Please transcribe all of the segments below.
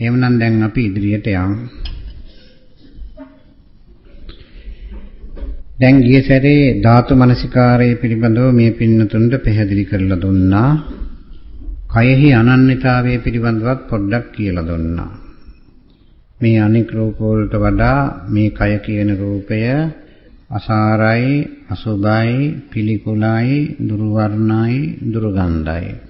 එහෙමනම් දැන් අපි ඉදිරියට යමු. දැන් ගිය සැරේ ධාතු මනසිකාරය පිළිබඳව මේ පින්නතුන්ට පැහැදිලි කරලා දුන්නා. කයෙහි අනන්‍යතාවය පිළිබඳවත් පොඩ්ඩක් කියලා දුන්නා. මේ අනික් රූප වලට වඩා මේ කය කියන රූපය අසාරයි, අසුභයි, පිළිකුලයි, දුර්වර්ණයි, දුර්ගන්ධයි.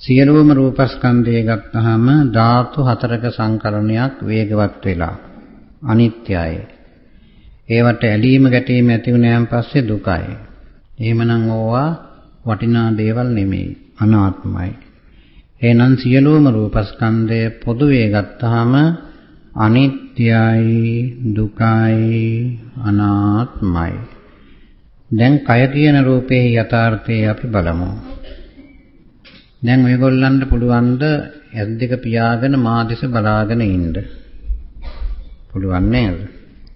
සියලුම රූපස්කන්ධය ගත්තාම ධාතු හතරක සංකලනයක් වේගවත් වෙලා අනිත්‍යයි. ඒවට ඇලීම ගැටීම ඇති වුණාන් පස්සේ දුකයි. එහෙමනම් ඕවා වටිනා දේවල් නෙමෙයි අනාත්මයි. එහෙනම් සියලුම රූපස්කන්ධය පොදුවේ ගත්තාම අනිත්‍යයි දුකයි අනාත්මයි. දැන් කය කියන රූපේ යථාර්ථය අපි බලමු. දැන් ඔයගොල්ලන්ට පුළුවන් ද ඇස් දෙක පියාගෙන මා දෙස බලාගෙන ඉන්න. පුළුවන් නේද?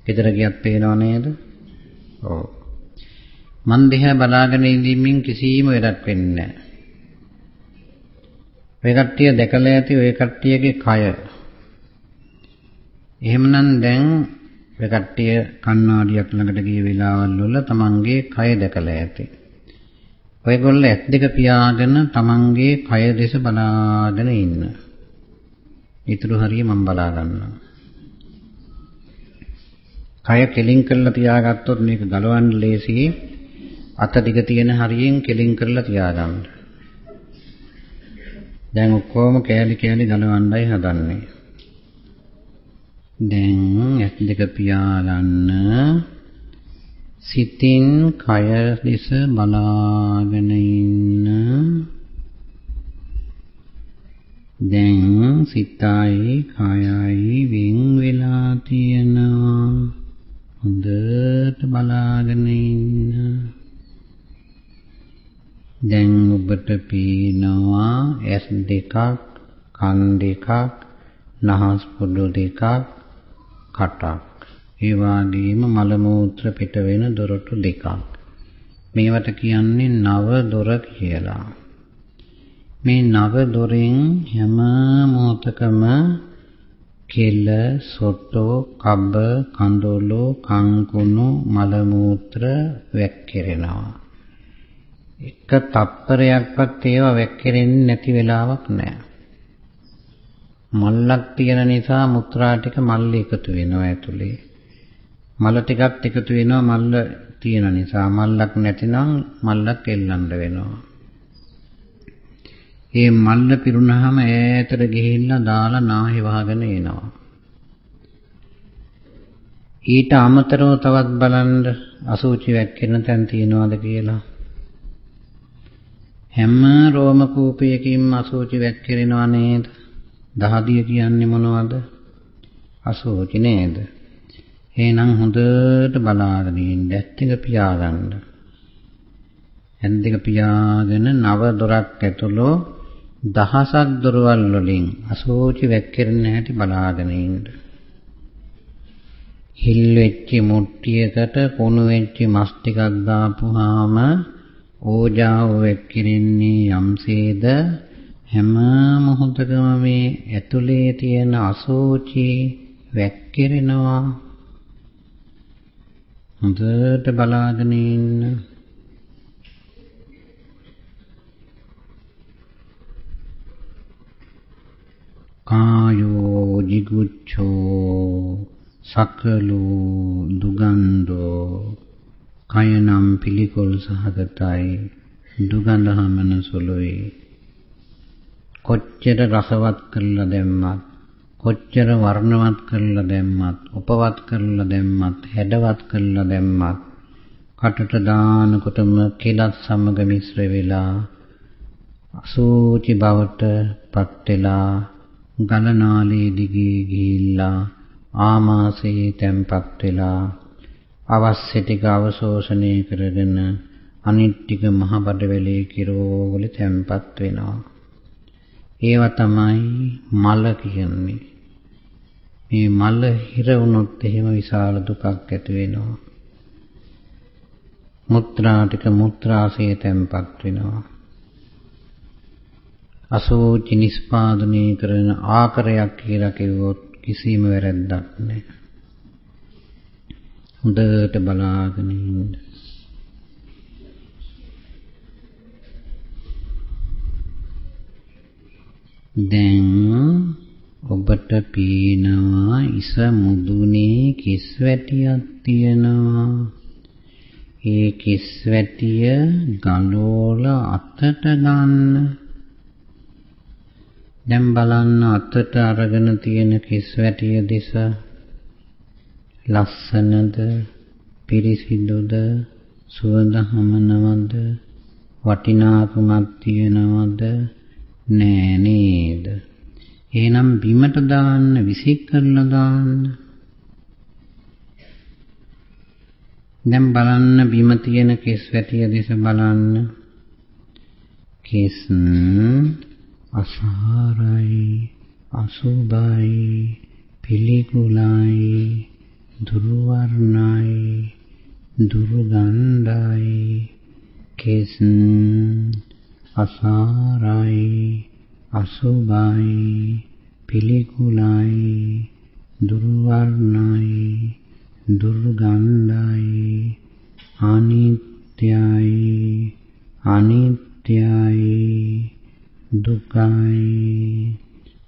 ගෙදර ගියත් පේනව නේද? ඔව්. මන් දිහා බලාගෙන ඉඳීමින් කිසිම වැඩක් වෙන්නේ නැහැ. ඔය කට්ටිය දැකලා ඇති ඔය කට්ටියගේ කය. එහෙමනම් දැන් ඔය කට්ටිය කණ්ණාඩියක් ළඟට ගිය වෙලාවල් වල තමන්ගේ කය දැකලා ඇති. ඔයගොල්ලෝ ඇස් දෙක පියාගෙන තමන්ගේ කය දෙස බලාගෙන ඉන්න. ඊටු හරිය මම බලා ගන්නවා. කය කෙලින් කරලා තියාගත්තොත් මේක ගලවන්න ලේසියි. අත දිග තියෙන හරියෙන් කෙලින් කරලා තියාගන්න. දැන් ඔක්කොම කෑලි කෑලි ගලවන්නයි හදන්නේ. දැන් ඇස් දෙක පියාගන්න සිතින් කය දෙස බලාගෙන ඉන්න. දැන් සිතයි කයයි වෙන් වෙලා තියෙනවා. හොඳට බලාගෙන ඉන්න. දැන් ඔබට පේනවා ඇස් දෙකක් කන් දෙකක් නහස් පුඩු දෙකක් කටක්. ඒ වගේම මල මූත්‍ර පිට වෙන දොරටු දෙකක්. මේවට කියන්නේ නව දොර කියලා. මේ නව දොරෙන් හැම මොහොතකම කෙල, සොට්ටෝ, කබ්බ, කඳුළු, කංකුණු, මල මූත්‍ර වැක්කිරෙනවා. එක තප්පරයක්වත් ඒවා වැක්කිරෙන්නේ නැති වෙලාවක් නැහැ. මල්ලක් තියෙන නිසා මුත්‍රා ටික මල්ලි එකතු වෙනවා ඇතුලේ. මල ටිකක් එකතු වෙනවා මල්ල තියෙන නිසා මල්ලක් නැතිනම් මල්ලක් එල්ලන්න වෙනවා. ඒ මල්ල පිරුණාම ඈතට ගිහිල්ලා දාලා නාහි වහගෙන එනවා. ඊට අමතරව තවත් බලන්න අසුචි වැක්කෙන තැන් තියනවාද කියලා. හැම රෝම කූපයකින්ම අසුචි වැක්කිරෙනව නේද? දහදිය කියන්නේ මොනවද? අසුචි නේද? එහෙනම් හොඳට බලාගෙන ඉන්න ඇත්තක පියාගන්න. ඇත්තක පියාගෙන නව දොරක් ඇතුළු දහසක් දොරවල් වලින් අසෝචි වැක්කිරෙන හැටි බලාගෙන ඉන්න. හිල් වෙච්ච මුට්ටියකට කුණු වෙච්ච මස් ටිකක් දාපුවාම ඕජාව වැක්කිරෙන්නේ යම්සේද හැම මොහොතකම මේ ඇතුලේ තියෙන අසෝචි වැක්කිරෙනවා හොඳට බලාගෙන ඉන්න. කායෝ jigucchෝ සකලෝ දුගන්ධෝ කයනම් පිළිකොල් සහගතයි දුගඳ හමන සුළුයි කොච්චර රසවත් කරලා දැම්මත් කොච්චර වර්ණවත් කරලා දැම්මත්, උපවත් කරලා දැම්මත්, හැඩවත් කරලා දැම්මත් කටට දානකොටම කෙලත් සමග මිශ්‍ර වෙලා අසූචි බවට පත් වෙලා ගලනාලේ දිගේ ගිහිල්ලා ආමාශයේ තැම්පත් වෙලා අවශ්‍ය ටික අවශෝෂණය කරගෙන අනිත් ටික මහ බඩවැලේ කිරෝවල තැම්පත් වෙනවා. ඒව තමයි මල කියන්නේ. මේ මල හිර වුණොත් එහෙම විශාල දුකක් ඇති වෙනවා. මුත්‍රා ටික මුත්‍රාසයේ තැම්පත් වෙනවා. අසෝචි නිස්පාදනය කරන ආකාරයක් කියලා කිව්වොත් කිසිම වැරැද්දක් නැහැ. හොඳට බලාගෙන ඉන්න. දැන් ඔබට පේනවා ඉස මුදුනේ කිස් වැටියක් තියෙනවා. ඒ කිස් වැටිය ගලෝල අතට ගන්න. දැන් බලන්න අතට අරගෙන තියෙන කිස් වැටිය දිස ලස්සනද පිරිසිදුද සුවඳ හමනවද වටිනාකමක් තියනවද නෑ නේද? එහෙනම් බිමට දාන්න විසික් කරලා දාන්න. දැන් බලන්න බිම තියෙන කෙස් වැටිය දෙස බලන්න. කෙස් අසාරයි අසුභයි පිළිකුලයි දුර්වර්ණයි දුර්ගන්ධයි. කෙස් අසාරයි අසුභයි පිළිකුලයි දුර්වර්ණයි දුර්ගන්ධයි අනිත්‍යයි අනිත්‍යයි දුකයි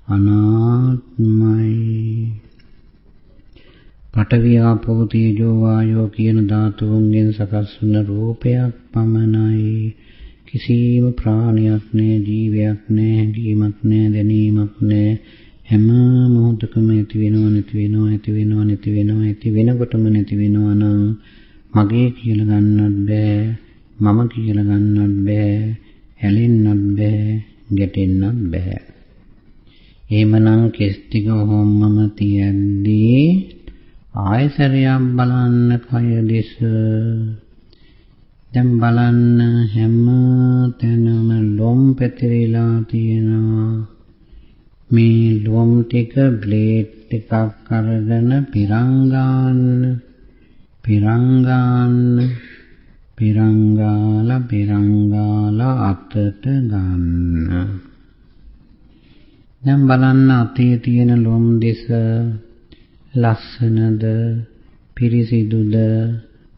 අනාත්මයි. පඨවි ආපෝ තේජෝ වායෝ කියන ධාතුන්ගෙන් සකස් වන රූපයක් පමණයි. කිසිම ප්‍රාණයක් නෑ ජීවයක් නෑ හැඟීමක් නෑ දැනීමක් නෑ. හැම මොහොතකම ඇති වෙනව නැති වෙනව ඇති වෙනව නැති වෙනව ඇති වෙනකොටම නැති වෙනව නම් මගේ කියලා ගන්නත් බෑ මම කියලා ගන්නත් බෑ හැලෙන්නත් බෑ ගැටෙන්නත් බෑ. එහෙමනම් කෙස් ටික ඔහොමම තියද්දී ආයසරයක් බලන්න කය දෙස දැන් බලන්න හැම තැනම ලොම් පැතිරිලා තියෙනවා. මේ ලොම් ටික බ්ලේඩ් එකක් අරගෙන පිරංගාන්න පිරංගාන්න පිරංගාලා පිරංගාලා අතට ගන්න. දැන් බලන්න අතේ තියෙන ලොම් දෙස ලස්සනද පිරිසිදුද?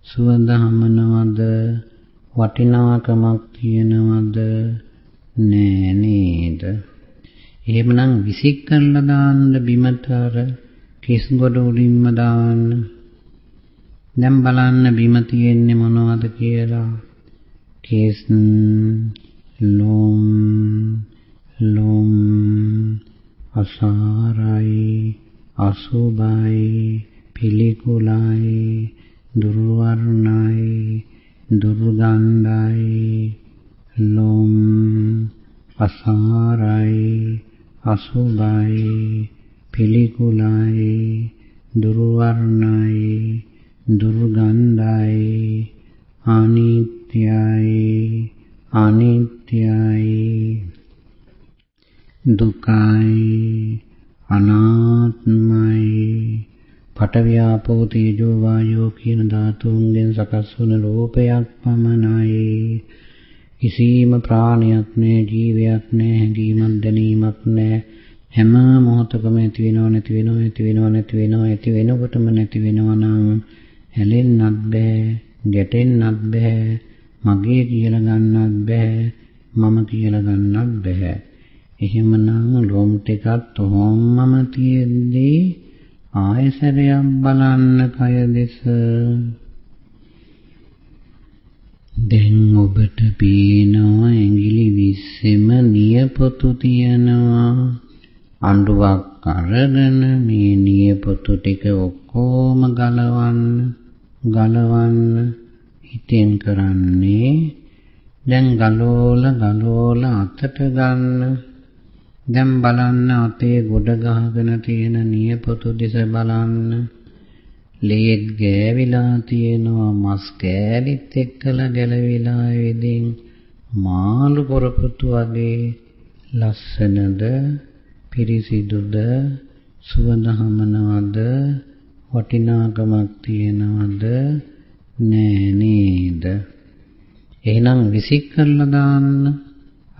සුවඳ හමනවද වටිනාකමක් තියනවද? නෑ නේද? එහෙමනම් විසික් කරලා දාන්න බිමට අර කිස් ගොඩ උඩින්ම දාන්න. දැන් බලන්න බිම තියෙන්නේ මොනවද කියලා. කිස් ලොම් ලොම් අසාරයි අසුභයි පිළිකුලයි දුර්වර්ණයි දුර්ගන්ධයි ලොම් අසාරයි අසුභයි පිළිකුලයි දුර්වර්ණයි දුර්ගන්ධයි අනිත්‍යයි අනිත්‍යයි දුකයි අනාත්මයි පඨවි ආපෝ තේජෝ වායෝ කියන ධාතුන්ගෙන් සකස් වන රූපයක් පමණයි. කිසිම ප්‍රාණයක් නෑ ජීවයක් නෑ හැඟීමක් දැනීමක් නෑ. හැම මොහොතකම ඇති වෙනව නැති වෙනව ඇති වෙනව නැති වෙනව ඇති වෙනකොටම නැති වෙනව නම් හැලෙන්නත් බෑ ගැටෙන්නත් බෑ මගේ කියලා ගන්නත් බෑ මම කියලා ගන්නත් බෑ. එහෙමනම් ලොම් ටිකත් ඔහොමම තියෙද්දී ආයසරයක් බලන්න කය දෙස. දැන් ඔබට පේනවා ඇඟිලි විස්සෙම නියපොතු තියනවා. අඬුවක් අරගෙන මේ නියපොතු ටික ඔක්කොම ගලවන්න ගලවන්න හිතෙන් කරන්නේ. දැන් ගලෝල ගලෝල අතට ගන්න. දැන් බලන්න අතේ ගොඩ ගහගෙන තියෙන නියපොතු දිස බලන්න. ලේත් ගෑවිලා තියෙනවා මස් කෑලිත් එක්කලා ගැලවිලා වෙදින් මාළු පොරපොතු වගේ ලස්සනද පිරිසිදුද සුවඳ හමනවද වටිනාකමක් තියනවද නෑ නේද? එහෙනම් විසික් කරලා දාන්න.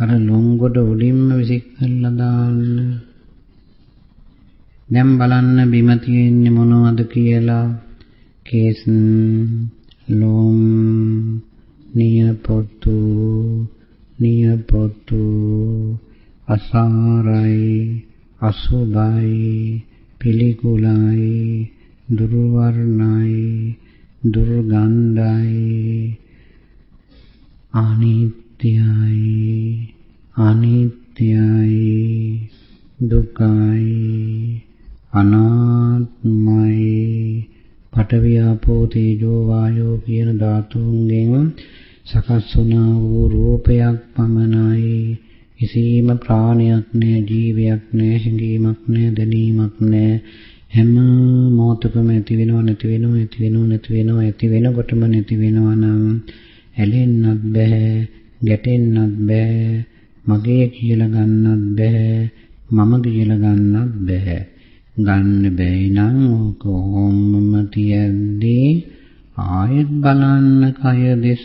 අර ලොංගොඩ උඩින්ම විසික් කරලා දාන්න. දැන් බලන්න බිම තියෙන්නේ මොනවද කියලා. කේස් ලොම් නියපොතු නියපොතු අසාරයි අසුභයි පිළිකුලයි දුර්වර්ණයි දුර්ගන්ධයි අනිත්‍යයි අනිත්‍යයි දුකයි අනාත්මයි. පඨවි ආපෝ තේජෝ වායෝ කියන ධාතුන්ගෙන් සකස් වුණා වූ රූපයක් පමණයි. කිසිම ප්‍රාණයක් නැහැ ජීවයක් නැහැ හැඟීමක් නැහැ දැනීමක් නැහැ හැම මොහොතකම ඇති වෙනව නැති වෙනව ඇති වෙනව නැති වෙනව ඇති වෙනකොටම නැති වෙනවා නම් ඇලෙන්නත් බෑ ගැටෙන්නත් බෑ. මගේ කියලා ගන්නත් බෑ මම කියලා ගන්නත් බෑ. ගන්න බැයි නම් කොහොමම තියද්දී ආයෙත් බලන්න කය දෙස.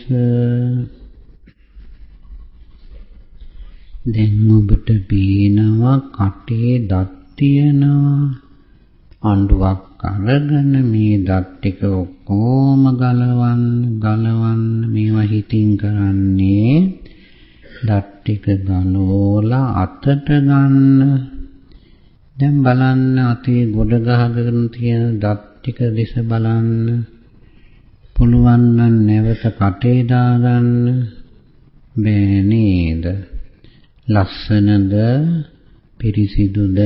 දැන් ඔබට පේනවා කටේ දත් තියෙනවා. අඬුවක් අරගෙන මේ දත් ටික ඔක්කොම ගලවන්න ගලවන්න මේවා හිතින් කරන්නේ දත් ටික ගලවලා අතට ගන්න. දැන් බලන්න අතේ ගොඩ ගහගෙන තියෙන දත් ටික දිස බලන්න. පුළුවන් නම් නැවත කටේ දාගන්න. බෑ නේද? ලස්සනද? පිරිසිදුද?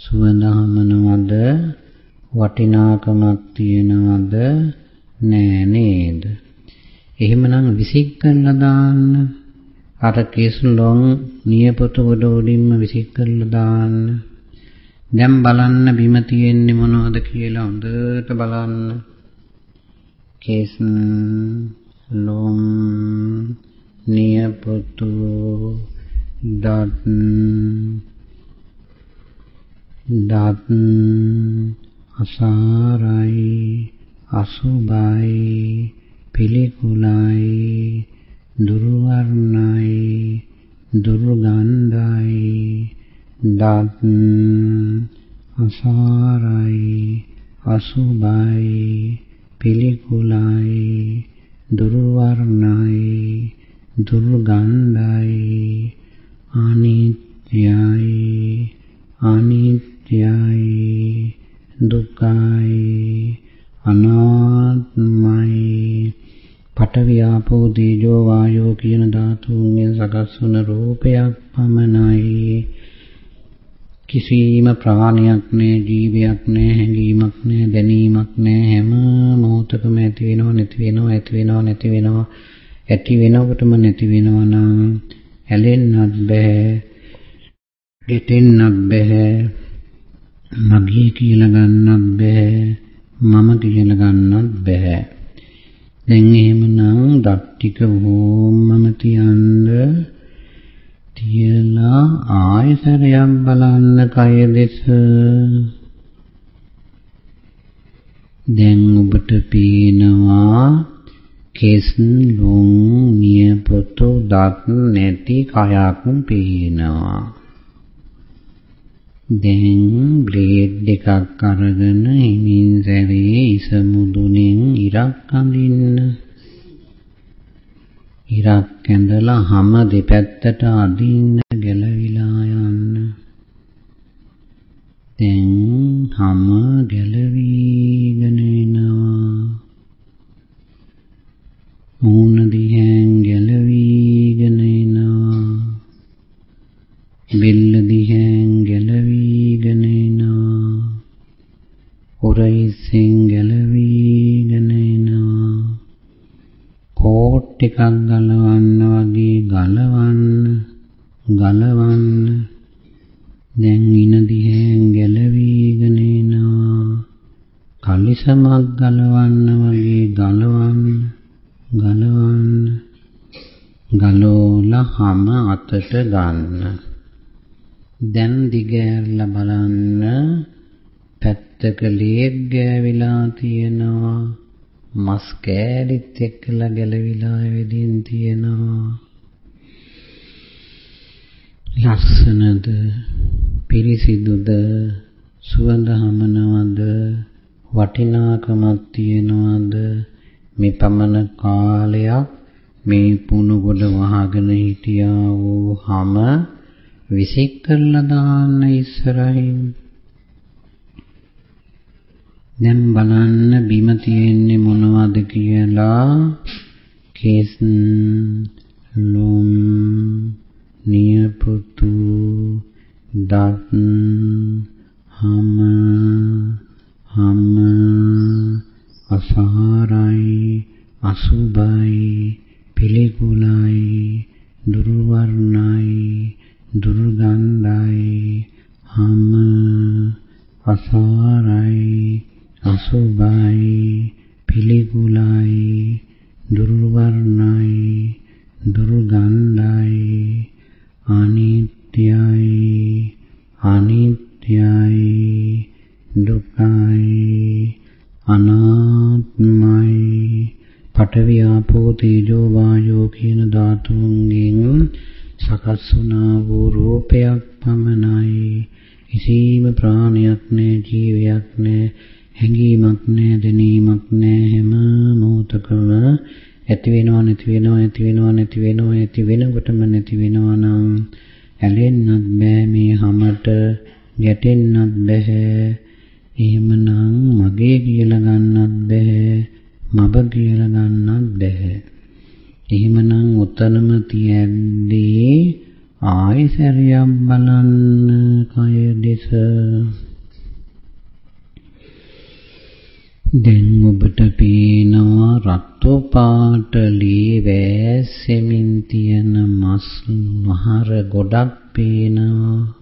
සුවඳහමනවද? වටිනාකමක් තියනවද? නෑ නේද? එහෙමනම් විසික් කරලා දාන්න. අර කෙස්ලොන් නියපොතු ගොඩ උඩින්ම විසික් කරලා දාන්න. දැන් බලන්න බිම තියෙන්නේ මොනවද කියලා හොඳට බලන්න. කෙස් ලොම් නියපොතු දත් දත් අසාරයි අසුභයි පිළිකුලයි දුර්වර්ණයි දුර්ගන්ධයි දත් අසාරයි අසුභයි පිළිකුලයි දුර්වර්ණයි දුර්ගන්ධයි අනිත්‍යයි අනිත්‍යයි දුකයි අනාත්මයි පඨවි ආපෝ තේජෝ වායෝ කියන ධාතුන්ගෙන් සකස් වන රූපයක් පමණයි. කිසිම ප්‍රාණයක් නැහැ ජීවයක් නැහැ හැඟීමක් නැහැ දැනීමක් නැහැ හැම මොහොතකම ඇති වෙනව නැති වෙනව ඇති වෙනව නැති වෙනව ඇති වෙනකොටම නැති වෙනව නම් ඇලෙන්නත් බෑ ගෙටෙන්නත් බෑ මගේ කියලා ගන්නත් බෑ මම කියලා ගන්නත් බෑ. දැන් එහෙමනම් දත් ටික වොම්මම තියන්න. තියලා ආයතරයක් බලන්න කය දෙස. දැන් ඔබට පේනවා කෙස් ලොම් නියපොතු දත් නැති කයක් පේනවා. දැන් බ්ලේඩ් එකක් අරගෙන හිමින් සැරේ ඉස මුදුනෙන් ඉරක් අඳින්න. ඉරක් ඇඳලා හැම දෙපැත්තට අදින්න ගැලවිලා යන්න. දැන් හැම ගැලවිගෙන එනවා. මූණ දිහෙන් ගැලවිගෙන එනවා. බෙල්ල කෝට් ටිකක් ගලවන්න වගේ ගලවන්න ගලවන්න. දැන් ඉන දිහෙන් ගැලවිගෙන එනවා. කලිසමක් ගලවන්න වගේ ගලවන්න ගලවන්න. ගලෝලා හැම අතට ගන්න. දැන් දිගෑරලා බලන්න. පැත්තක ලේක් ගෑවිලා තියෙනවා. මස් කෑලිත් එක්කලා ගැලවිලා වෙදින් තියෙනවා. ලස්සනද පිරිසිදුද සුවඳ හමනවද වටිනාකමක් තියනවද? මේ පමණ කාලයක් මේ පුණු ගොඩ වහගෙන හිටියා වූ හැම විසික් කරලා දාන්න ඉස්සරහින්. දැන් බලන්න බිම තියෙන්නේ මොනවද කියලා. කේස් ලොම් නියපොතු දත් හම හම අසහාරයි අසුබයි පිළිකුලයි දුර්වර්ණයි දුර්ගන්ධයි හම අසහාරයි අසුබයි පිළිකුලයි දුර්වර්ණයි දුර්ගන්ධයි අනිත්‍යයි අනිත්‍යයි දුකයි අනාත්මයි. පඨවි ආපෝ තේජෝ වායෝ කියන ධාතුන්ගෙන් සකස් වුණා වූ රූපයක් පමණයි. කිසිම ප්‍රාණයක් නැහැ ජීවයක් නැහැ හැඟීමක් නැහැ දැනීමක් නැහැ හැම මොහොතකම ඇති වෙනව නැති වෙනව ඇති වෙනව නැති වෙනව ඇති වෙනකොටම නැති වෙනවා නම් ඇලෙන්නත් බෑ මේ හැමත ගැටෙන්නත් බෑ. එහෙමනම් මගේ කියලා ගන්නත් බෑ මබ කියලා ගන්නත් බෑ. එහෙමනම් උතනම තියද්දී ආයසරියක් බලන්න කය දෙස. දැන් ඔබට පේනවා රතු පාට ලී වැස්සෙමින් තියෙන මස් මහර ගොඩක් පේනවා.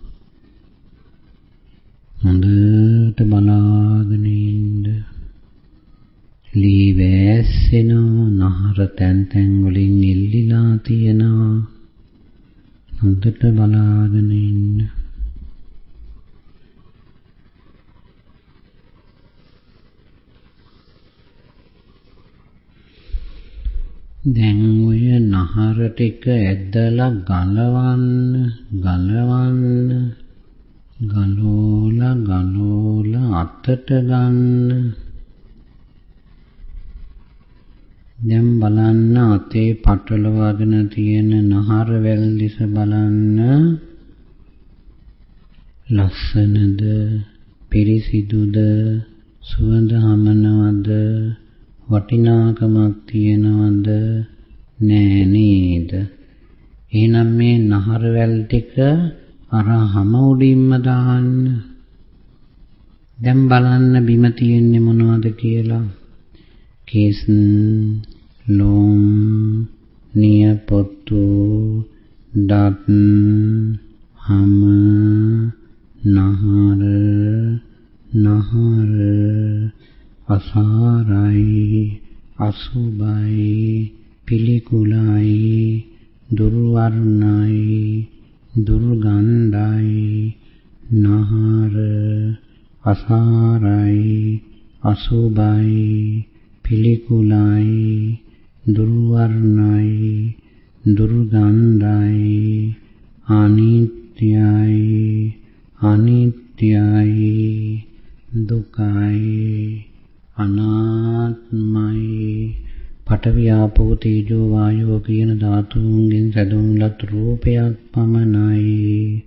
හොඳට බලාගෙන ඉන්න. ලී වැස්සෙනවා නහර තැන් තැන් වලින් එල්ලිලා තියෙනවා. හොඳට බලාගෙන ඉන්න. දැන් ඔය නහර ටික ඇදලා ගලවන්න ගලවන්න ගලෝලා ගලෝලා අතට ගන්න. දැන් බලන්න අතේ පටලවාගෙන තියෙන නහර වැල් දිස බලන්න. ලස්සනද පිරිසිදුද සුවඳ හමනවද? වටිනාකමක් තියනවද නෑ නේද? එහෙනම් මේ නහර වැල් ටික අර හැම උඩින්ම දාන්න. දැන් බලන්න බිම තියෙන්නේ මොනවද කියලා. කේස් ලොම් නියපොතු දත් හම නහර නහර. අසාරයි අසුබයි පිළිකුලයි දුර්වර්ණයි දුර්ගන්ධයි නහර අසාරයි අසුබයි පිළිකුලයි දුර්වර්ණයි දුර්ගන්ධයි අනිත්‍යයි අනිත්‍යයි දුකයි. අනාත්මයි. පඨවි ආපෝ තේජෝ වායෝ කියන ධාතුන්ගෙන් සැදුම්ලත් රූපයක් පමණයි.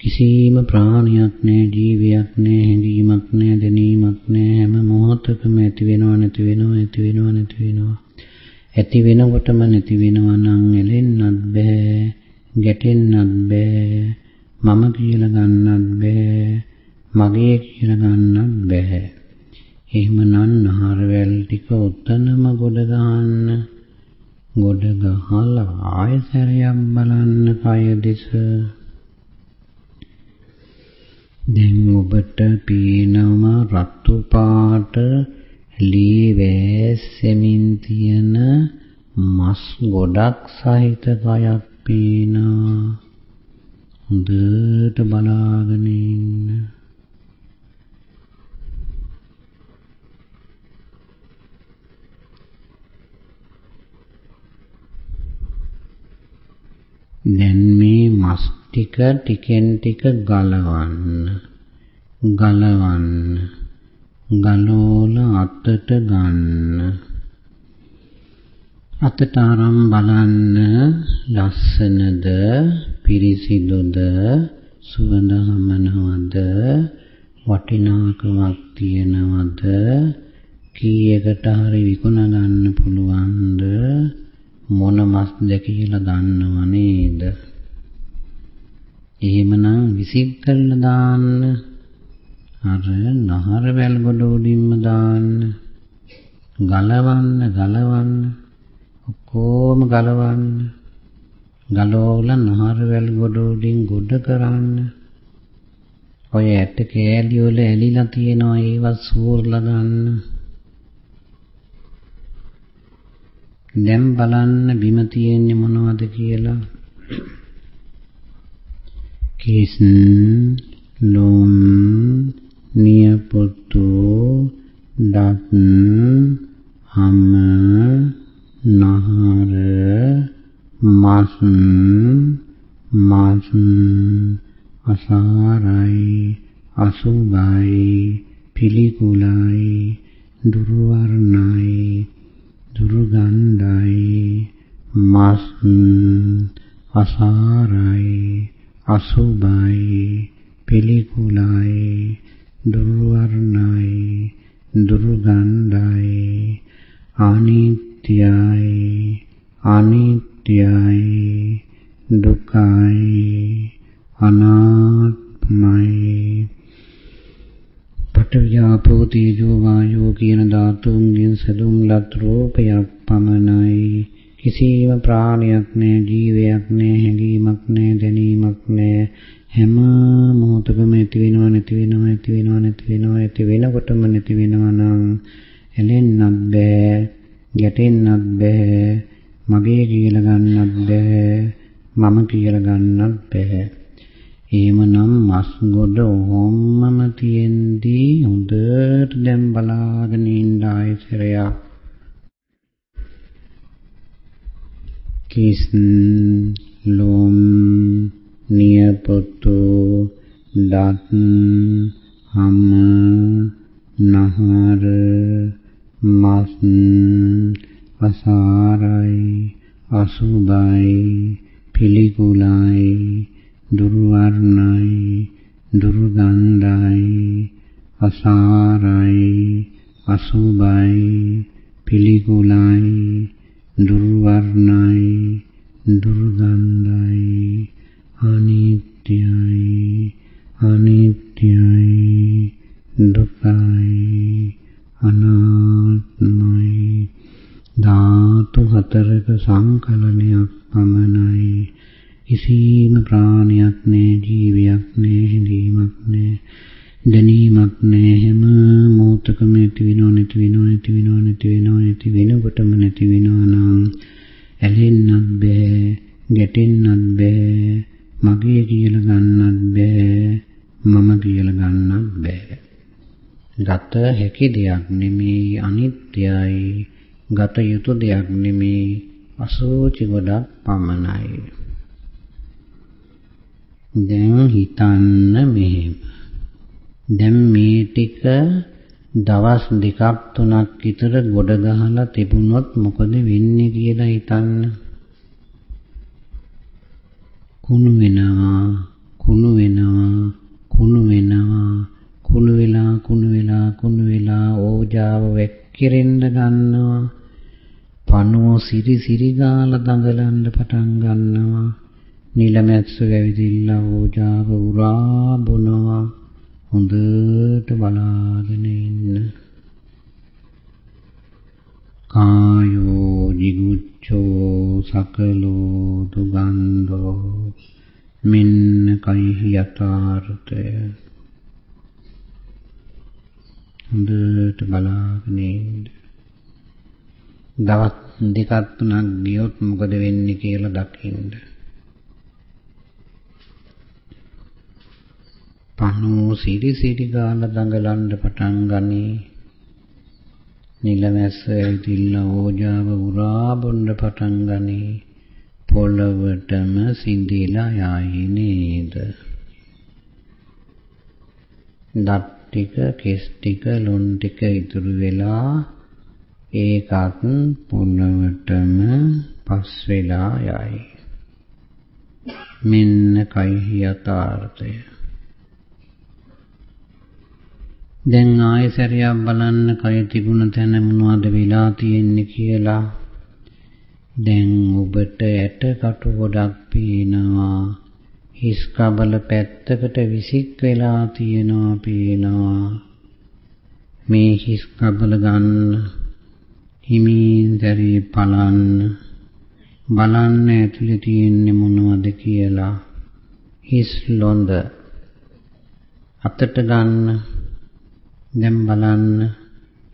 කිසිම ප්‍රාණයක් නැහැ ජීවියක් නැහැ හැඟීමක් නැහැ දැනීමක් නැහැ හැම මොහොතකම ඇති වෙනව නැති වෙනව ඇති වෙනව නැති වෙනව. ඇති වෙනකොටම නැති වෙනව නම් එලෙන්නත් බෑ ගැටෙන්නත් බෑ. මම කියලා ගන්නත් බෑ මගේ කියලා ගන්නත් බෑ. එහෙමනම් නහරවැල් ටික උතනම ගොඩ ගන්න ගොඩ ගහලා ආයසරයක් බලන්න කය දෙස. දැන් ඔබට පේනවා රතු පාට ලී වැස්සෙමින් තියෙන මස් ගොඩක් සහිත කයක් පේනවා. හොඳට බලාගෙන ඉන්න. දැන් මේ මස් ටික ටිකෙන් ටික ගලවන්න. ගලවන්න. ගලෝල අතට ගන්න. අතට ආරම් බලන්න. ලස්සනද පිරිසිදුද සුවඳ හමනවද වටිනාකමක් තියනවද කීයකට හරි විකුණ ගන්න පුළුවන්ද? මොන මස්ද කියලා දන්නව නේද? එහෙමනම් විසික් කරලා දාන්න. අර නහර වැල් ගොඩ උඩින්ම දාන්න. ගලවන්න ගලවන්න. ඔක්කොම ගලවන්න. ගලවලා නහර වැල් ගොඩ උඩින් ගොඩ කරන්න. ඔය ඇට කෑලි වල ඇලිලා තියෙනවා ඒවත් සූර්ලා ගන්න දැන් බලන්න බිම තියෙන්නේ මොනවද කියලා. කිස් ලොම් නියපොතු දත් හම නහර මස් මස් අසාරයි අසුභයි පිළිකුලයි දුර්වර්ණයි දුර්ගන්ධයි මස් අසාරයි. අසුභයි පිළිකුලයි. දුර්වර්ණයි. දුර්ගන්ධයි අනිත්‍යයි. අනිත්‍යයි. දුකයි. අනාත්මයි. පටවියාපෝ තේජෝ වායෝ කියන ධාතුන්ගෙන් සැදුම් ලත් රූපයක් පමණයි. කිසිම ප්‍රාණයක් නැහැ ජීවයක් නැහැ හැඟීමක් නැහැ දැනීමක් නැහැ. හැම මොහොතකම ඇති වෙනව නැති වෙනව ඇති වෙනව නැති වෙනව ඇති වෙනකොටම නැති වෙනවා නම් ඇලෙන්නත් බෑ ගැටෙන්නත් බෑ මගේ කියලා ගන්නත් බෑ මම කියලා ගන්නත් බෑ. එහෙමනම් මස් ගොඩ ඔහොමම තියෙන්දී හොඳට දැන් බලාගෙන ඉන්න ආයතරයක් කිස් ලොම් නියපොතු දත් හම නහර මස් අසාරයි අසුභයි පිළිකුලයි දුර්වර්ණයි දුර්ගන්ධයි අසාරයි අසුභයි පිළිකුලයි දුර්වර්ණයි දුර්ගන්ධයි අනිත්‍යයි අනිත්‍යයි දුකයි අනාත්මයි. ධාතු හතරක සංකලනයක් පමණයි කිසිම ප්‍රාණයක් නෑ ජීවයක් නෑ හැඳීමක් නෑ දැනීමක් නෑ. හැම මොහොතකම ඇති වෙනව නැති වෙනව නැති වෙනව නැති වෙනව නැති වෙනකොටම නැති වෙනවා නම් ඇලෙන්නත් බෑ ගැටෙන්නත් බෑ මගේ කියලා ගන්නත් බෑ මම කියලා ගන්නත් බෑ. ගත හැකි දෙයක් නෙමේ අනිත්‍යයි. ගත යුතු දෙයක් නෙමේ. අසෝචි ගොඩක් පමණයි. දැන් හිතන්න මෙහෙම. දැන් මේ ටික දවස් දෙකක් තුනක් විතර ගොඩ ගහලා තිබුණොත් මොකද වෙන්නේ කියලා හිතන්න. කුණු වෙනවා කුණු වෙනවා කුණු වෙනවා කුණු වෙලා කුණු වෙලා කුණු වෙලා ඕජාව වැක්කිරෙන්න ගන්නවා. පණුව සිරි සිරි ගාලා දඟලන්න පටන් ගන්නවා. නිලමැස්ස වැවිදිලා ඕජාව උරා බොනවා. හොඳට බලාගෙන ඉන්න. කායෝ jigucchෝ සකලෝ දුගන්ධෝ. මෙන්න කයිහි යථාර්ථය. හොඳට බලාගෙන ඉන්න. දවස් දෙකක් තුනක් ගියොත් මොකද වෙන්නේ කියලා දකින්න. පණෝ සිරි සිරි ගාලා දඟලන්න පටන් ගනී නිලමැස්ස ඇවිදින්න ඕජාව උරා බොන්න පටන් ගනී පොළවටම සිඳිලා යයි නේද? දත් ටික, කෙස් ටික, ලොන් ටික ඉතුරු වෙලා ඒකත් පොළවටම පස් වෙලා යයි. මෙන්න කයි යථාර්ථය. දැන් ආයෙසරියක් බලන්න කය තිබුණ තැන මොනවද වෙලා තියෙන්නේ කියලා. දැන් ඔබට ඇට කටු ගොඩක් පේනවා. හිස් කබල පැත්තකට විසික් වෙලා තියෙනවා පේනවා. මේ හිස් කබල ගන්න හිමින් දැරි බලන්න බලන්න ඇතුලේ තියෙන්නේ මොනවද කියලා හිස් ලොඳ අතට ගන්න දැන් බලන්න.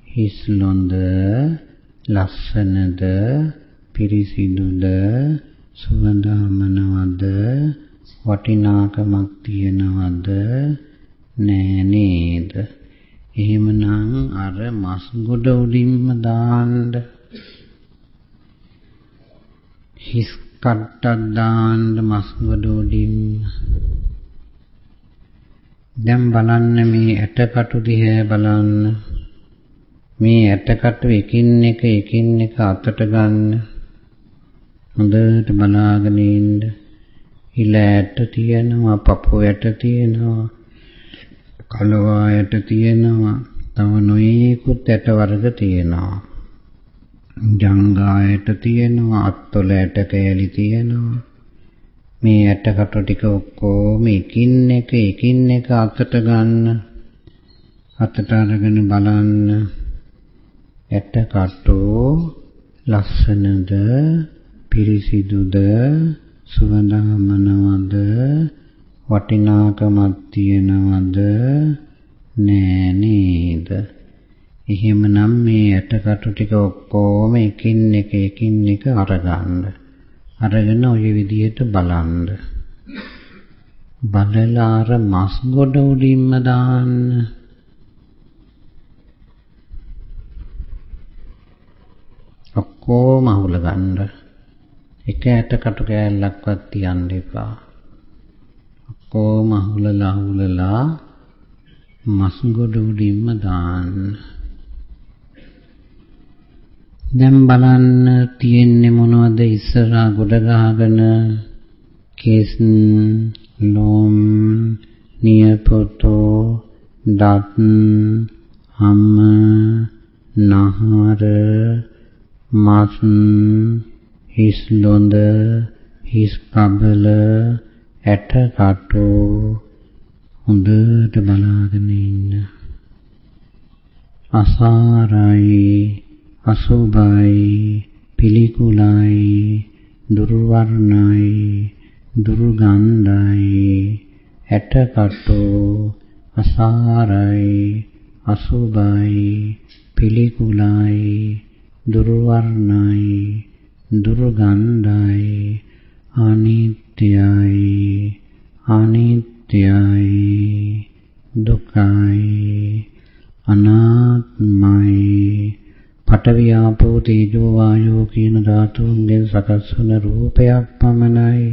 හිස් ලොඳ ලස්සනද පිරිසිදුද සුවඳමනවද වටිනාකමක් තියනවද නෑ නේද? එහෙමනම් අර මස් ගොඩ උඩින්ම දාන්න. හිස් කට්ටක් දාන්න මස් ගොඩ උඩින්. දැන් බලන්න මේ ඇටකටු දිහා බලන්න. මේ ඇටකටු එකින් එක එකින් එක අතට ගන්න. හොඳට බලාගෙන ඉන්න. ඉල ඇට තියෙනවා පපුව ඇට තියෙනවා කලවා ඇට තියෙනවා. තව නොයේකුත් ඇට වර්ග තියෙනවා. ජංගායට තියෙනවා අත්වල ඇට කෑලි තියෙනවා. මේ ඇටකට ටික ඔක්කොම එකින් එක එකින් එක අතට ගන්න අතට අරගෙන බලන්න ඇටකටු ලස්සනද පිරිසිදුද සුවඳමනවද වටිනාකමක් තියනවද නෑ නේද එහෙමනම් මේ ඇටකටු ටික ඔක්කොම එකින් එක එකින් එක අරගන්න. අරගෙන ওই විදිහට බලන්න. බලලා අර මස් ගොඩ උඩින්ම දාන්න. ඔක්කොම අහුල ගන්න. එක ඇටකටු කෑල්ලක්වත් තියන්න එපා. ඔක්කොම අහුලලා අහුලලා මස් ගොඩ උඩින්ම දාන්න. දැන් බලන්න තියෙන්නේ මොනවද ඉස්සරහා ගොඩ ගහගෙන කේස් ලොම් නියපොතෝ දත් හම්ම නහර මස් හිස් ලොඳ හිස් කබල ඇට කටු හොඳට බලාගෙන ඉන්න. අසාරයි අසුභයි පිළිකුලයි දුර්වර්ණයි දුර්ගන්ධයි ඇටකටු අසාරයි අසුභයි පිළිකුලයි දුර්වර්ණයි දුර්ගන්ධයි අනිත්‍යයි අනිත්‍යයි දුකයි අනාත්මයි. පඨවි ආපෝ තේජෝ වායෝ කියන ධාතුන්ගෙන් සකස් වන රූපයක් පමණයි.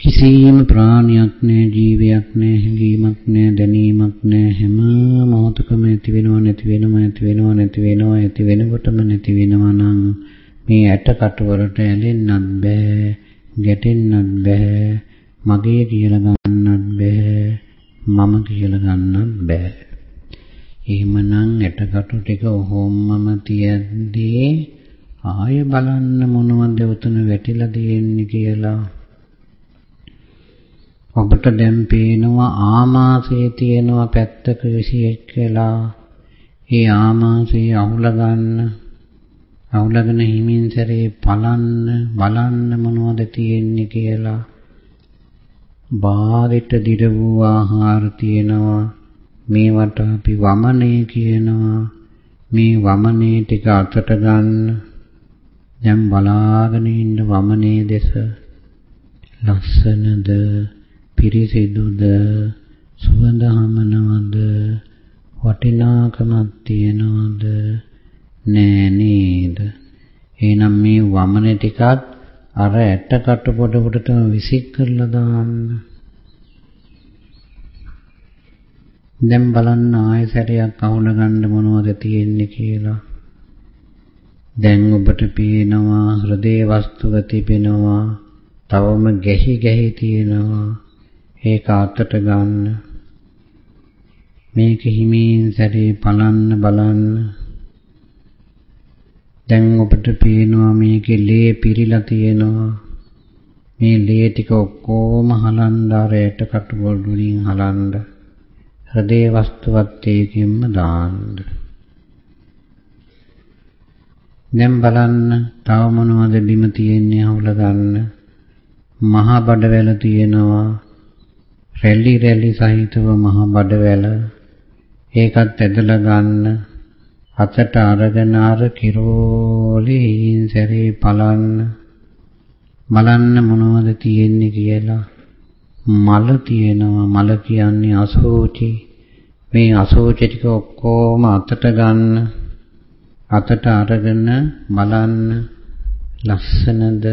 කිසියම් ප්‍රාණයක් නෑ ජීවයක් නෑ හැඟීමක් නෑ දැනීමක් නෑ හැම මොහොතකම ඇති වෙනව නැති වෙනව ඇති වෙනව නැති වෙනව ඇති වෙනකොටම නැති වෙනවා නම් මේ ඇටකට වලට ඇලෙන්නත් බෑ ගැටෙන්නත් බෑ මගේ කියලා ගන්නත් බෑ මම කියලා ගන්නත් බෑ. එහෙමනම් ඇටකටු ටික ඔහොමම තියද්දී ආය බලන්න මොනවද උතන වැටිලා තියෙන්නේ කියලා. ඔබට දැන් පේනවා ආමාශයේ තියෙනවා පැත්තක විසියෙක් වෙලා ඒ ආමාශයේ අහුල ගන්න අහුලගෙන හිමින් සැරේ බලන්න බලන්න මොනවද තියෙන්නේ කියලා. බාහිරට දිර වූ ආහාර තියෙනවා. මේවට අපි වමනේ කියනවා. මේ වමනේ ටික අතට ගන්න. දැන් බලාගෙන ඉන්න වමනේ දෙස ලස්සනද පිරිසිදුද සුවඳහමනවද වටිනාකමක් තියනවද නෑ නේද? එහෙනම් මේ වමනේ ටිකත් අර ඇට කටු පොඩ පොඩටම විසික් කරලා දාන්න. දැන් බලන්න ආයෙ සැරයක් අහුන ගන්න මොනවද තියෙන්නේ කියලා. දැන් ඔබට පේනවා හෘදේ වස්තුව තිබෙනවා. තවම ගැහි ගැහි තියෙනවා. ඒක අතට ගන්න. මේක හිමින් සැරේ බලන්න බලන්න. දැන් ඔබට පේනවා මේකේ ලේ පිරීලා තියෙනවා. මේ ලේ ටික ඔක්කොම හලන්න ආරයට කටු වලින් හලන්න. හෘදේ වස්තුවත් ඒකෙන්ම දාන්න. දැන් බලන්න තව මොනවද බිම තියෙන්නේ අහුල ගන්න. මහා බඩවැල තියෙනවා. රැලි රැලි සහිතව මහා බඩවැල. ඒකත් ඇදලා ගන්න. අතට අරගෙන අර කිරෝලේ සැරේ බලන්න. බලන්න මොනවද තියෙන්නේ කියලා. මල තියෙනවා. මල කියන්නේ අසෝචි. මේ අසෝචි ටික ඔක්කොම අතට ගන්න අතට අරගෙන බලන්න ලස්සනද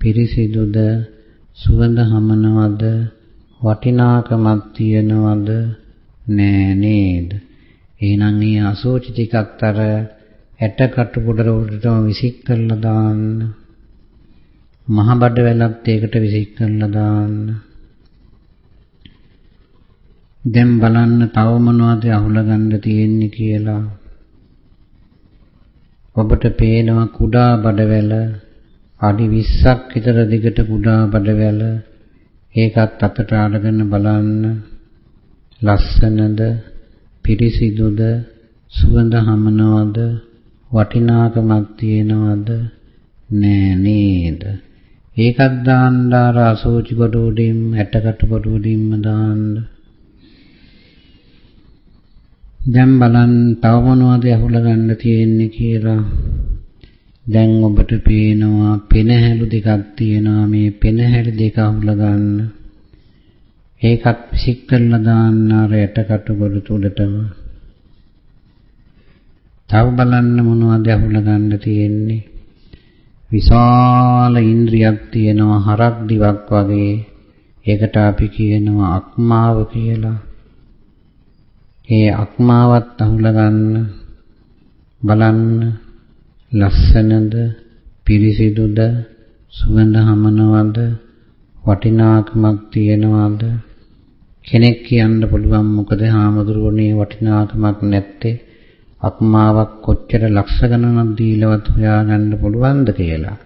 පිරිසිදුද සුවඳ හමනවද වටිනාකමක් තියනවද? නෑ නේද? එහෙනම් මේ අසෝචි ටිකත් අර ඇට කටු පොඩර උඩටම විසික් කරලා දාන්න. මහ බඩ වැලත් ඒකට විසික් කරලා දාන්න. දැන් බලන්න තව මොනවද අහුලගන්න තියෙන්නේ කියලා. ඔබට පේනවා කුඩා බඩවැල අඩි 20ක් විතර දිගට කුඩා බඩවැල ඒකත් අතට අරගෙන බලන්න. ලස්සනද පිරිසිදුද සුවඳ හමනවද වටිනාකමක් තියෙනවද නෑ නේද? ඒකත් දාන්න අර අසෝචි කොට උඩින් ඇටකට කොට උඩින්ම දාන්න. දැන් බලන්න තව මොනවද අහුල ගන්න තියෙන්නේ කියලා. දැන් ඔබට පේනවා පෙනහැලු දෙකක් තියෙනවා මේ පෙනහැලි දෙක අහුල ගන්න. ඒකත් විසික් කරලා දාන්න අර යටකට ගොඩ තුඩටම. තව බලන්න මොනවද අහුල ගන්න තියෙන්නේ. විශාල ඉන්ද්‍රියක් තියෙනවා හරක් දිවක් වගේ. ඒකට අපි කියනවා අක්මාව කියලා. ඒ අක්මාවත් අහුලා ගන්න බලන්න ලස්සනද පිරිසිදුද සුවඳ හමනවද වටිනාකමක් තියනවද කෙනෙක් කියන්න පුළුවන් මොකද හාමුදුරුවනේ වටිනාකමක් නැත්තේ අක්මාවක් කොච්චර ලක්ෂ ගණනක් දීලවත් හොයාගන්න පුළුවන්ද කියලා.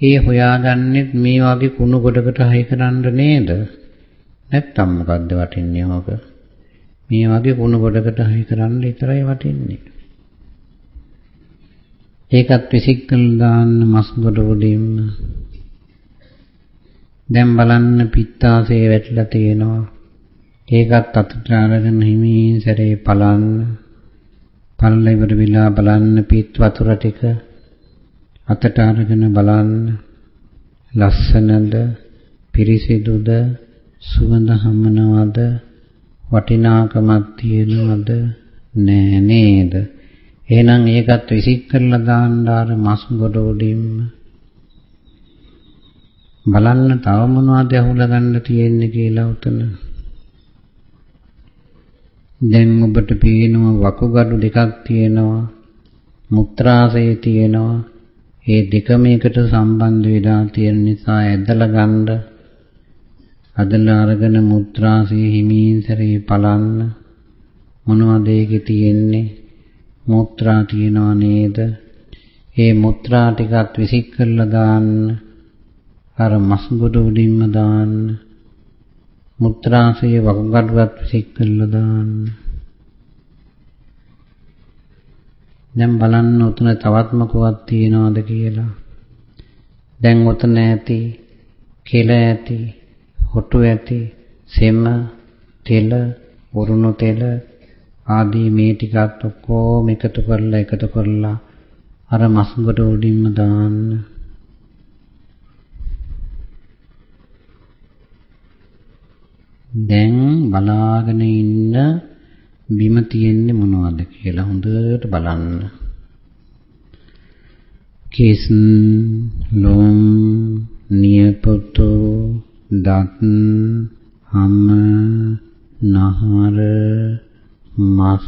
ඒ හොයාගන්නෙත් මේ වගේ කුණු ගොඩකට හයි කරන්න නේද? නැත්තම් මොකද්ද වටින්නේ ඕක? මේ වගේ කුණු ගොඩකට හයි කරන්න විතරයි වටින්නේ. ඒකත් විසික් කරලා දාන්න මස් ගොඩ උඩින්ම. දැන් බලන්න පිත්තාසේ වැටිලා තියෙනවා. ඒකත් අතට අරගෙන හිමින් සැරේ පලන්න. පල්ලා ඉවර වෙලා බලන්න පිත් වතුර ටික අතට අරගෙන බලන්න. ලස්සනද පිරිසිදුද සුවඳ හමනවද වටිනාකමක් තියනවද? නෑ නේද? එහෙනම් ඒකත් විසික් කරලා දාන්න ආර මස් ගොඩ උඩින්ම බලන්න තව මොනවද අහුලා ගන්න තියෙන්නේ කියලා උතන. දැන් ඔබට පේනවා වකුගඩු දෙකක් තියෙනවා මුත්‍රාශය තියෙනවා. ඒ දෙකම එකට සම්බන්ධ වෙලා තියෙන නිසා ඇදලා ගන්න අදලා අරගෙන මුත්‍රාසේ හිමීන් සැරේ පලන්න මොනවද ඒකේ තියෙන්නේ? මුත්‍රා තියනවා නේද? ඒ මුත්‍රා ටිකත් විසික් කරලා දාන්න. අර මස්බුඩ උඩින්ම දාන්න. මුත්‍රාසේ වකුගඩුවත් විසික් කරලා දාන්න. දැන් බලන්න උතන තවත් මොකවත් තියනවද කියලා. දැන් උතන ඇති කෙල ඇති හොටු ඇති සෙම තෙල උරුණු තෙල ආදී මේ ටිකත් ඔක්කොම එකතු කරලා එකතු කරලා අර මස්ගොඩ උඩින්ම දාන්න. දැන් බලාගෙන ඉන්න බිම තියෙන්නේ මොනවද කියලා හොඳට බලන්න. කිස් ලොම් නියපොතු දත් හම නහර මස්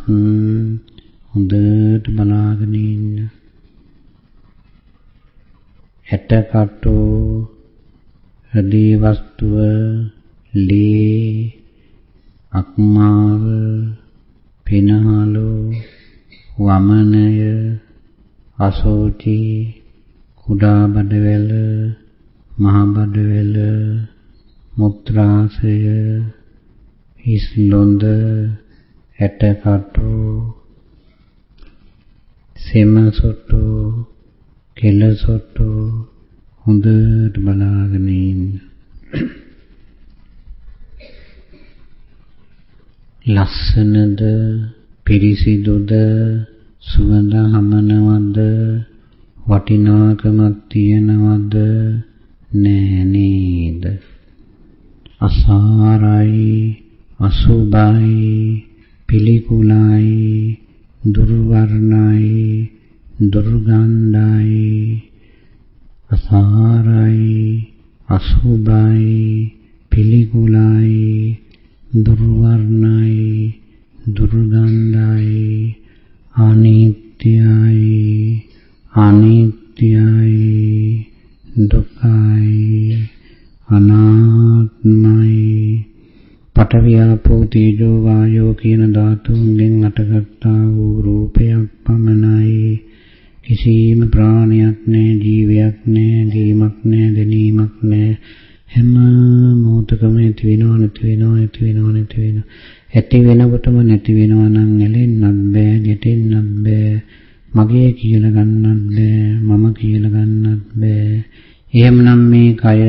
හොඳට බලාගෙන ඉන්න. ඇටකටු හදී වස්තුව ලී අක්මාව පිනහලු වමනය අසෝචි කුඩා බඩවැල මහ බඩවැල මුත්‍රාසය හිස් ලොඳ ඇටකටු සෙම සොට්ටු කෙල සොට්ටු හොඳට බලාගෙන ඉන්න. ලස්සනද පිරිසිදුද සුවඳ හමනවද වටිනාකමක් තියනවද නෑ නේද අසාරයි අසුභයි පිළිකුලයි දුර්වර්ණයි දුර්ගන්ධයි අසාරයි අසුභයි පිළිකුලයි දුර්වර්ණයි දුර්ගන්ධයි අනිත්‍යයි අනිත්‍යයි දුකයි අනාත්මයි. පඨවි ආපෝ තේජෝ වායෝ කියන ධාතුන්ගෙන් අටගත්තා වූ රූපයක් පමණයි. කිසිම ප්‍රාණයක් නැහැ ජීවයක් නැහැ දීමක් නැහැ දැනීමක් නැහැ. හැම මොහොතකම ඇති වෙනව නැති වෙනව නැති වෙනව නැති වෙනව. ඇති වෙනකොටම නැති වෙනව නම් ඇලෙන්නත් බෑ ගැටෙන්නත් බෑ. මගේ කියලා ගන්නත් බෑ මම කියලා ගන්නත් බෑ. එහෙමනම් මේ කය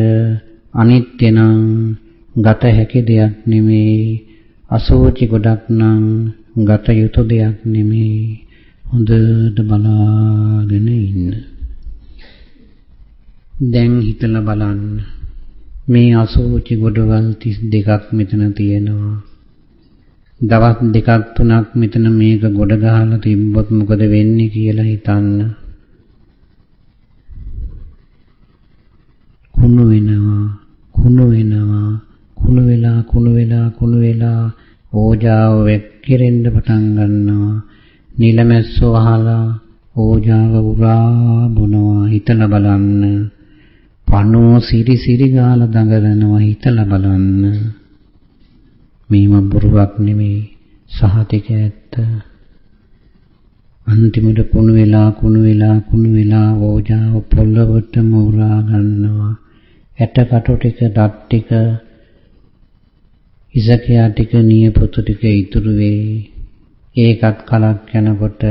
අනිත්‍ය නම් ගත හැකි දෙයක් නෙමෙයි. අසෝචි ගොඩක් නම් ගත යුතු දෙයක් නෙමෙයි. හොඳට බලාගෙන ඉන්න. දැන් හිතලා බලන්න. මේ අසෝචි ගොඩවල් 32ක් මෙතන තියෙනවා. දවස් දෙකක් තුනක් මෙතන මේක ගොඩ ගහලා තිබ්බොත් මොකද වෙන්නේ කියලා හිතන්න. කුණු වෙනවා කුණු වෙනවා. කුණු වෙලා කුණු වෙලා කුණු වෙලා ඕජාව වෙක්කිරෙන්න පටන් ගන්නවා. නිලමැස්සෝ අහලා ඕජාව උරා බොනවා හිතලා බලන්න. පණෝ සිරි සිරි ගාලා දඟලනවා හිතලා බලන්න. මේව බොරුවක් නෙමෙයි සහතික ඇත්ත. අන්තිමට කුණු වෙලා කුණු වෙලා කුණු වෙලා ඕජාව පොළවටම උරා ගන්නවා. ඇටකටු ටික දත් ටික ඉසකියා ටික නියපොතු ටික ඉතුරු වෙයි ඒකත් කලක් යනකොට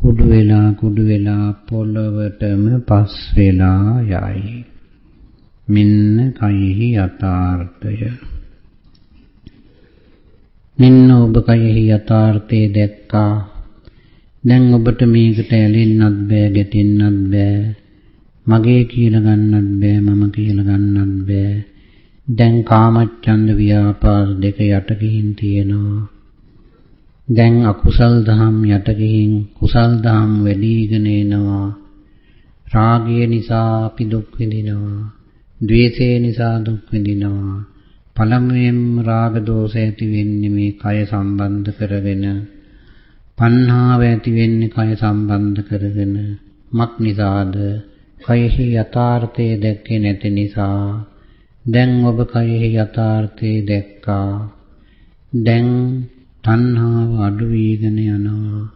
කුඩු වෙලා කුඩු වෙලා පොළවටම පස් වෙලා යයි. මෙන්න කයෙහි යථාර්ථය. මෙන්න ඔබ කයෙහි යථාර්ථය දැක්කා. දැන් ඔබට මේකට ඇලෙන්නත් බෑ ගැටෙන්නත් බෑ. මගේ කියලා ගන්නත් බෑ මම කියලා ගන්නත් බෑ. දැන් කාමච්ඡන්ද ව්‍යාපාද දෙක යට ගිහින් තියෙනවා. දැන් අකුසල් දහම් යට ගිහින් කුසල් දහම් වැඩිගෙන එනවා. රාගය නිසා අපි දුක් විඳිනවා. ද්වේෂය නිසා දුක් විඳිනවා. පළමුවෙන් රාග දෝෂ ඇති වෙන්නේ මේ කය සම්බන්ධ කරගෙන. පන්හාව ඇති වෙන්නේ කය සම්බන්ධ කරගෙන. මක් නිසාද? කයෙහි යථාර්ථය දැක්කේ නැති නිසා. දැන් ඔබ කයෙහි යථාර්ථය දැක්කා. දැන් තණ්හාව අඩු වීගෙන යනවා.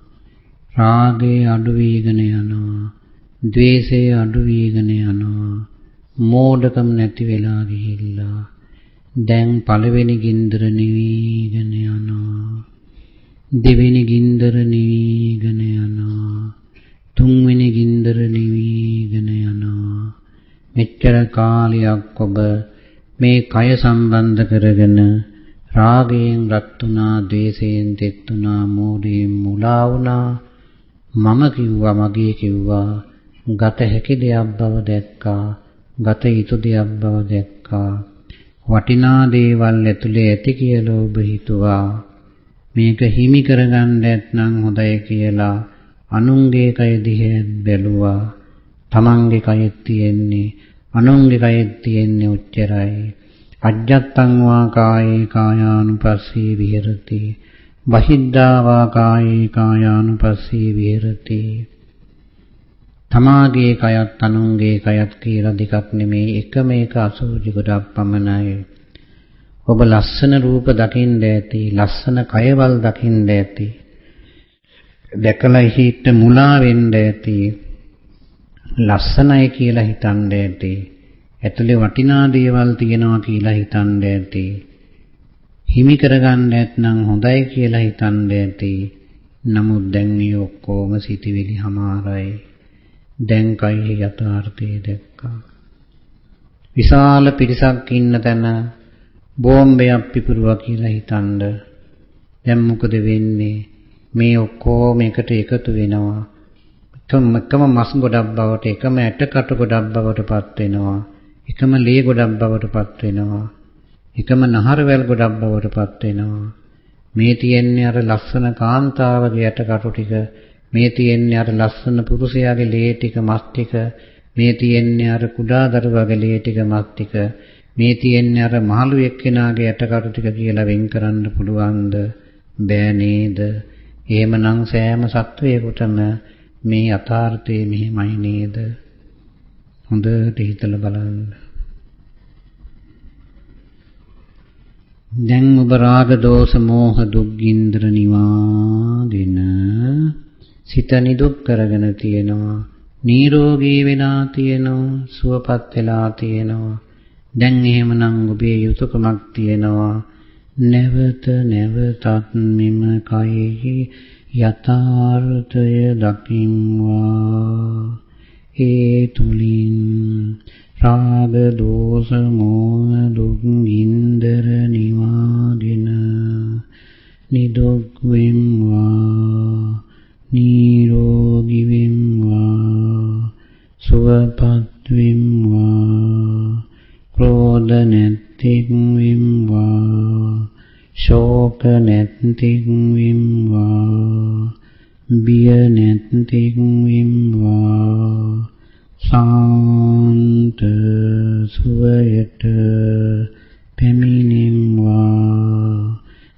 රාගය අඩු වීගෙන යනවා. ද්වේෂය අඩු වීගෙන යනවා. මෝඩකම නැති වෙලා ගිහිල්ලා. දැන් පළවෙනි ගින්දර නිවිගෙන යනවා. දෙවෙනි ගින්දර නිවිගෙන යනවා. තුන්වෙනි ගින්දර නිවිගෙන යනවා. මෙච්චර කාලයක් ඔබ මේ කය සම්බන්ධ කරගෙන රාගයෙන් රත් වුණා ද්වේෂයෙන් තෙත් වුණා මෝඩයෙන් මුලා වුණා. මම කිව්වා මගේ කිව්වා ගත හැකි දෙයක් බව දැක්කා ගත යුතු දෙයක් බව දැක්කා. වටිනා දේවල් ඇතුලේ ඇති කියලා ඔබ හිතුවා. මේක හිමි කරගන්න නැත්නම් හොඳයි කියලා අනුන්ගේ කය දිහා බැලුවා. තමන්ගේ කයෙත් තියෙන්නේ අනුන්ගේ කයෙත් තියෙන්නේ උච්චරයි. අජ්ජත්තං වා කායේ කායානුපස්සී විහෙරති. බහිද්ධා වා කායේ කායානුපස්සී විහෙරති. තමාගේ කයත් අනුන්ගේ කයත් කියලා දෙකක් නෙමේ එකම එක අසුචි ගොඩක් පමණයි. ඔබ ලස්සන රූප දකින්න ඇති, ලස්සන කයවල් දකින්න ඇති. දැකලා හිත මුලා වෙන්න ඇති. ලස්සනයි කියලා හිතන්න ඇති. ඇතුලේ වටිනා දේවල් තියෙනවා කියලා හිතන්න ඇති. හිමි කරගන්න නැත්නම් හොඳයි කියලා හිතන්න ඇති. නමුත් දැන් මේ ඔක්කොම සිටිවිලි හමාරයි. දැන් කයි යථාර්ථය දැක්කා. විශාල පිරිසක් ඉන්න තැන බෝම්බයක් පිපුරුවා කියලා හිතනද දැන් මොකද වෙන්නේ? මේ ඔක්කොම එකට එකතු වෙනවා. එකම මස් ගොඩක් බවට එකම ඇටකට ගොඩක් බවට පත් වෙනවා. එකම ලේ ගොඩක් බවට පත් වෙනවා. එකම නහරවැල් ගොඩක් බවට පත් වෙනවා. මේ තියෙන්නේ අර ලස්සන කාන්තාවගේ ඇටකටු ටික මේ තියෙන්නේ අර ලස්සන පුරුෂයාගේ ලේ ටික මස් ටික මේ තියෙන්නේ අර කුඩා දරුවාගේ ලේ ටික මස් ටික මේ තියෙන්නේ අර මහලු එක්කෙනාගේ ඇටකටු ටික කියලා වෙන් කරන්න පුළුවන්ද බෑ නේද එහෙමනම් සෑම සත්වයකටම මේ යථාර්ථය මෙහෙමයි නේද? හොඳට හිතලා බලන්න. දැන් ඔබ රාග දෝෂ මෝහ දුක් ගින්දර නිවාගෙන සිත නිදුක් කරගෙන තියෙනවා. නිරෝගී වෙලා තියෙනවා. සුවපත් වෙලා තියෙනවා. දැන් එහෙමනම් ඔබේ යුතුයකමක් තියෙනවා. නැවත නැවතත් මෙම කයෙහි යථාර්ථය දකින්වා. ඒ තුලින් රාග දෝෂ මෝහ දුක් ගින්දර නිවාගෙන නිදුක් වෙම්වා. නිරෝගී වෙම්වා. සුවපත් වෙම්වා. ක්‍රෝධ නැත්තික් වෙම්වා. ශෝක නැත්තික් වෙම්වා බිය නැත්තික් වෙම්වා සාන්ත සුවයට පැමිණෙම්වා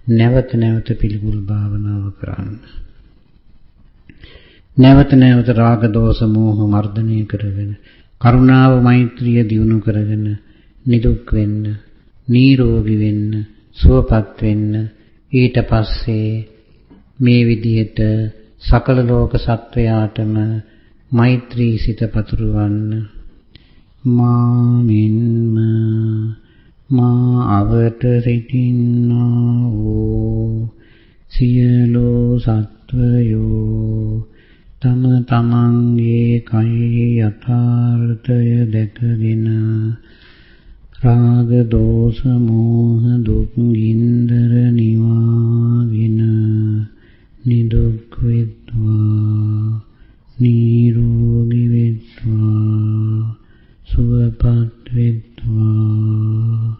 නැවත නැවත පිළිකුල් භාවනාව කරන්න. නැවත නැවත රාග දෝෂ මෝහ මර්ධනය කරගෙන කරුණාව මෛත්‍රිය දියුණු කරගෙන නිදුක් වෙන්න නිරෝගී වෙන්න සුවපත් වෙන්න. ඊට පස්සේ මේ විදිහට සකල ලෝක සත්වයාටම මෛත්‍රී සිත පතුරවන්න. මාමින්ම මා අවට සිටින්නා වූ සියලු සත්වයෝ තම තමන්ගේ කයෙහි යථාර්ථය දැකගෙන රාග දෝෂ මෝහ දුක් ගින්දර නිවාගෙන නිදුක් වෙත්වා නිරෝගී වෙත්වා සුවපත් වෙත්වා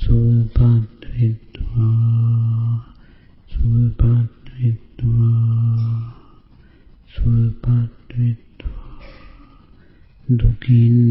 සුවපත් වෙත්වා සුවපත් වෙත්වා සුවපත් වෙත්වා දුකින්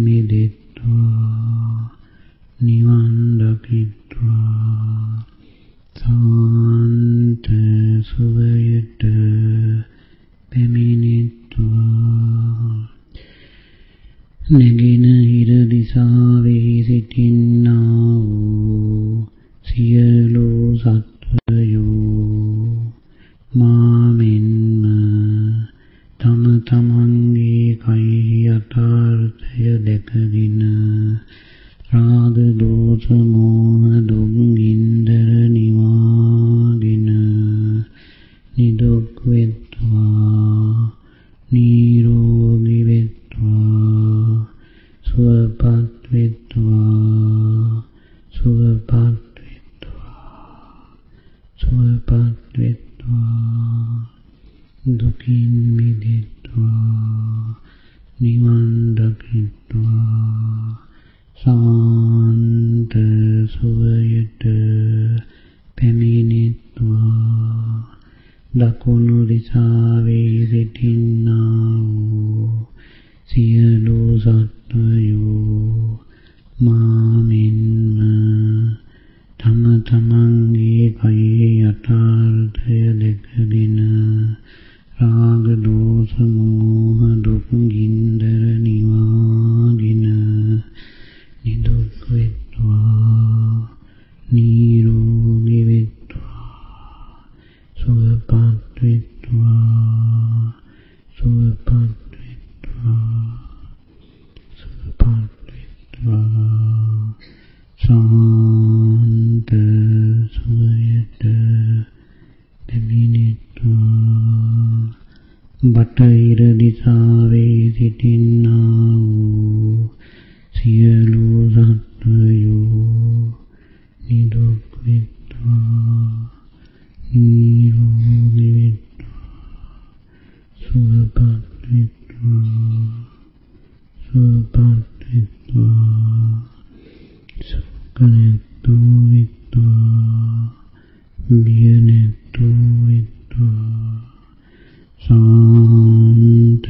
සාන්ත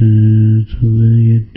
සුවයට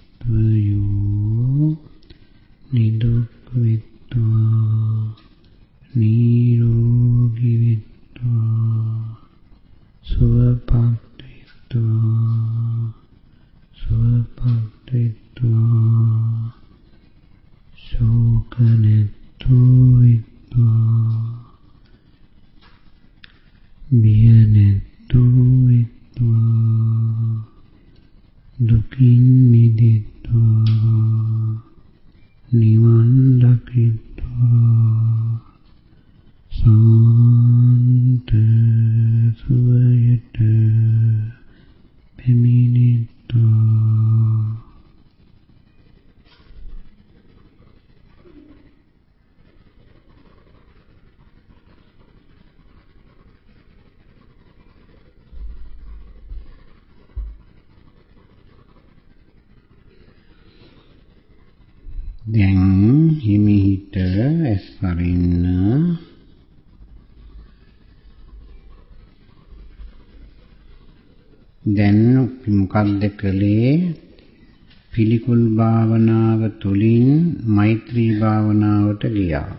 පිළිකුල් භාවනාව තුළින් මෛත්‍රී භාවනාවට ගියා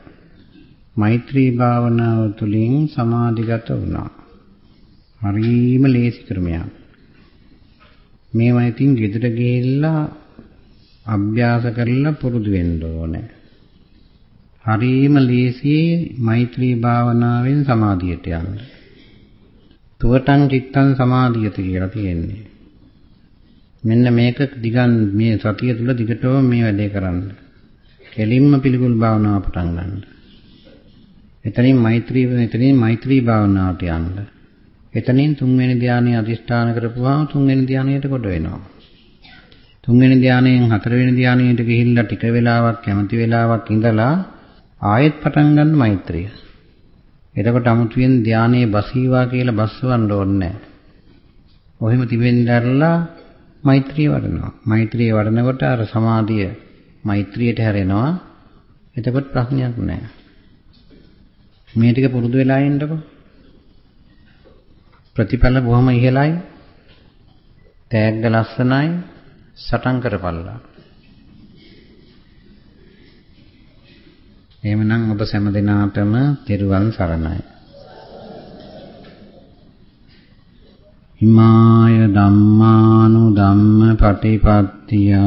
මෛත්‍රී භාවනාව තුළින් සමාධිගත වුණා හරීම ලේසි ක්‍රමයක් මේවා ඉතින් ගෙදර ගිහිල්ලා අභ්‍යාස කරලා පුරුදු වෙන්න ඕනේ. හරීම ලේසි මෛත්‍රී භාවනාවෙන් සමාධියට යන්න. තුවටං චිත්තං සමාධියත කියලා තියෙන්නේ. මෙන්න මේක දිගන් මේ සතිය තුල දිගටම මේ වැඩේ කරන්න. කෙලින්ම පිළිකුල් භාවනාව පටන් ගන්න. එතනින් මෛත්‍රී එතනින් මෛත්‍රී භාවනාවට යන්න. එතනින් තුන්වෙනි ධානය අදිෂ්ඨාන කරපුවාම තුන්වෙනි ධානයට කොට වෙනවා. තුන්වෙනි ධානයෙන් හතරවෙනි ධානයට ගිහිල්ලා ටික වෙලාවක් කැමති වෙලාවක් ඉඳලා ආයෙත් පටන් ගන්න මෛත්‍රිය. එතකොට අමුතුවෙන් ධානයේ බසීවා කියලා බස්සවන්න ඕනේ නැහැ. ඔහෙම තිබෙන්න දැරලා මෛත්‍රිය වඩනවා. මෛත්‍රිය වඩනකොට අර සමාධිය මෛත්‍රියට හැරෙනවා. එතකොට ප්‍රශ්නයක් නැහැ. මේ ටික පුරුදු වෙලා ඉන්නකො. ප්‍රතිඵල බොහොම ඉහළයි. තෑග්ග ලස්සනයි. සටන් කරපල්ලා. එහෙමනම් ඔබ සෑම දිනාටම තෙරුවන් සරණයි. හිමාය ධම්මානු ධම්ම පටිපත්තියා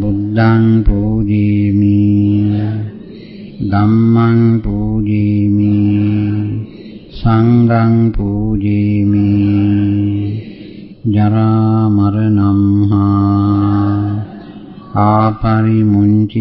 බුද්ධං පූජේමි ධම්මං පූජේමි සංඝං පූජේමි ජරා මරණම් හා ආපරිමුංචිස්සාමි